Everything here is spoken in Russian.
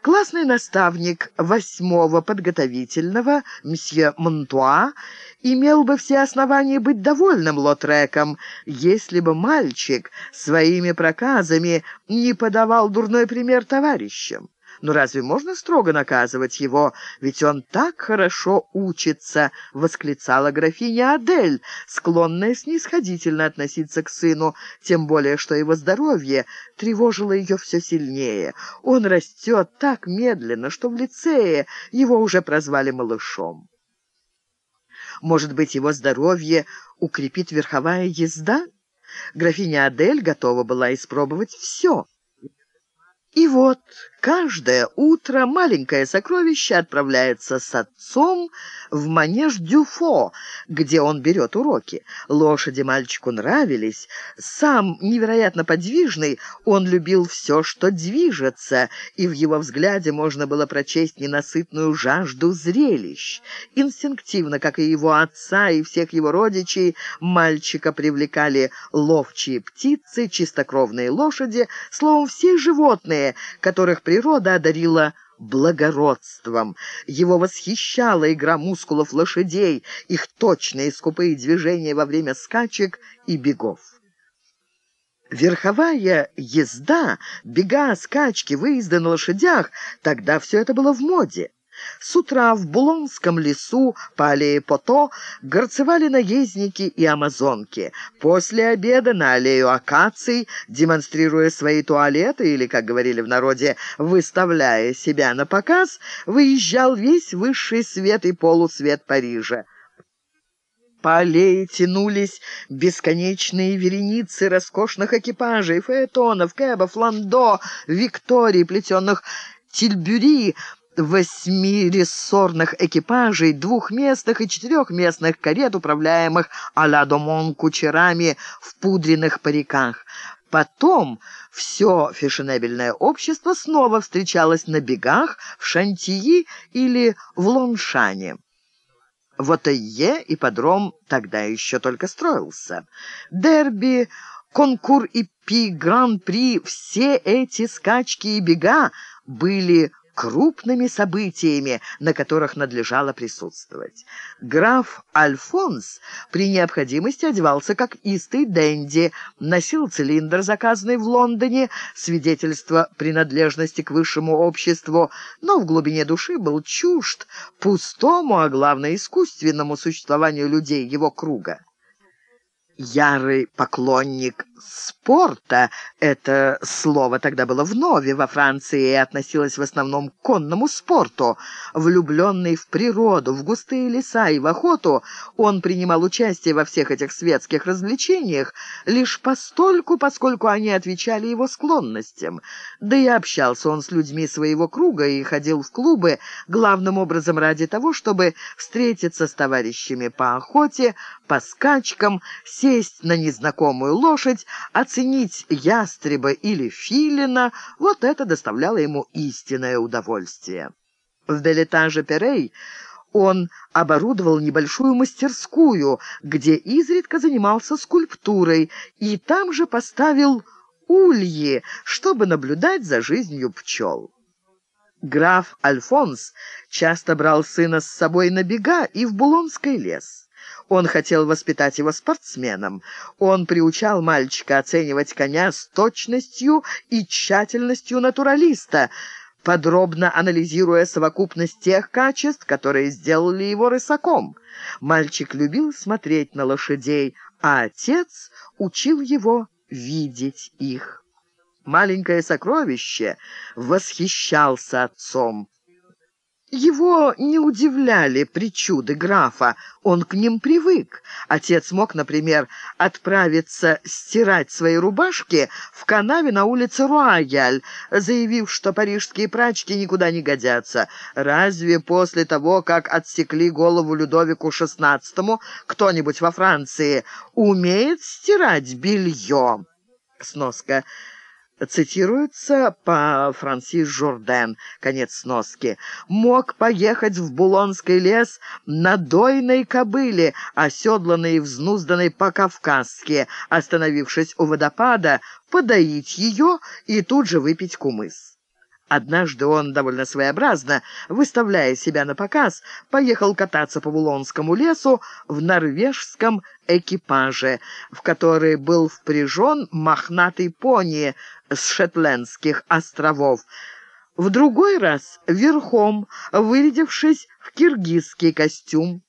Классный наставник восьмого подготовительного, мсье Монтуа, имел бы все основания быть довольным Лотреком, если бы мальчик своими проказами не подавал дурной пример товарищам. Но разве можно строго наказывать его? Ведь он так хорошо учится!» — восклицала графиня Адель, склонная снисходительно относиться к сыну, тем более что его здоровье тревожило ее все сильнее. Он растет так медленно, что в лицее его уже прозвали малышом. Может быть, его здоровье укрепит верховая езда? Графиня Адель готова была испробовать все. И вот каждое утро маленькое сокровище отправляется с отцом в манеж Дюфо, где он берет уроки. Лошади мальчику нравились. Сам невероятно подвижный, он любил все, что движется, и в его взгляде можно было прочесть ненасытную жажду зрелищ. Инстинктивно, как и его отца и всех его родичей, мальчика привлекали ловчие птицы, чистокровные лошади, словом, все животные, которых природа одарила благородством. Его восхищала игра мускулов лошадей, их точные скупые движения во время скачек и бегов. Верховая езда, бега, скачки, выезды на лошадях — тогда все это было в моде. С утра в Булонском лесу по аллее Пото горцевали наездники и амазонки. После обеда на аллею акаций, демонстрируя свои туалеты или, как говорили в народе, выставляя себя на показ, выезжал весь высший свет и полусвет Парижа. По аллее тянулись бесконечные вереницы роскошных экипажей, фаэтонов, кэбов, ландо, викторий, плетенных тильбюри, восьмирессорных экипажей, двухместных и четырехместных карет, управляемых а-ля домон кучерами в пудренных париках. Потом все фешенебельное общество снова встречалось на бегах в Шантии или в Лоншане. В Отойе ипподром тогда еще только строился. Дерби, конкур и пи, гран-при, все эти скачки и бега были крупными событиями, на которых надлежало присутствовать. Граф Альфонс при необходимости одевался как истый денди, носил цилиндр, заказанный в Лондоне, свидетельство принадлежности к высшему обществу, но в глубине души был чужд пустому, а главное искусственному существованию людей его круга ярый поклонник спорта. Это слово тогда было вновь во Франции и относилось в основном к конному спорту. Влюбленный в природу, в густые леса и в охоту, он принимал участие во всех этих светских развлечениях лишь постольку, поскольку они отвечали его склонностям. Да и общался он с людьми своего круга и ходил в клубы главным образом ради того, чтобы встретиться с товарищами по охоте, по скачкам, сесть на незнакомую лошадь, оценить ястреба или филина — вот это доставляло ему истинное удовольствие. В Белетаже Перей он оборудовал небольшую мастерскую, где изредка занимался скульптурой, и там же поставил ульи, чтобы наблюдать за жизнью пчел. Граф Альфонс часто брал сына с собой на бега и в Булонский лес. Он хотел воспитать его спортсменом. Он приучал мальчика оценивать коня с точностью и тщательностью натуралиста, подробно анализируя совокупность тех качеств, которые сделали его рысаком. Мальчик любил смотреть на лошадей, а отец учил его видеть их. Маленькое сокровище восхищался отцом. Его не удивляли причуды графа, он к ним привык. Отец мог, например, отправиться стирать свои рубашки в канаве на улице Руаяль, заявив, что парижские прачки никуда не годятся. Разве после того, как отсекли голову Людовику XVI, кто-нибудь во Франции умеет стирать белье? Сноска цитируется по Франсис Журден, конец сноски, мог поехать в Булонский лес на дойной кобыле, оседланной и взнузданной по-кавказски, остановившись у водопада, подоить ее и тут же выпить кумыс. Однажды он довольно своеобразно, выставляя себя на показ, поехал кататься по Вулонскому лесу в норвежском экипаже, в который был впряжен мохнатый пони с Шетландских островов. В другой раз верхом, вырядившись в киргизский костюм.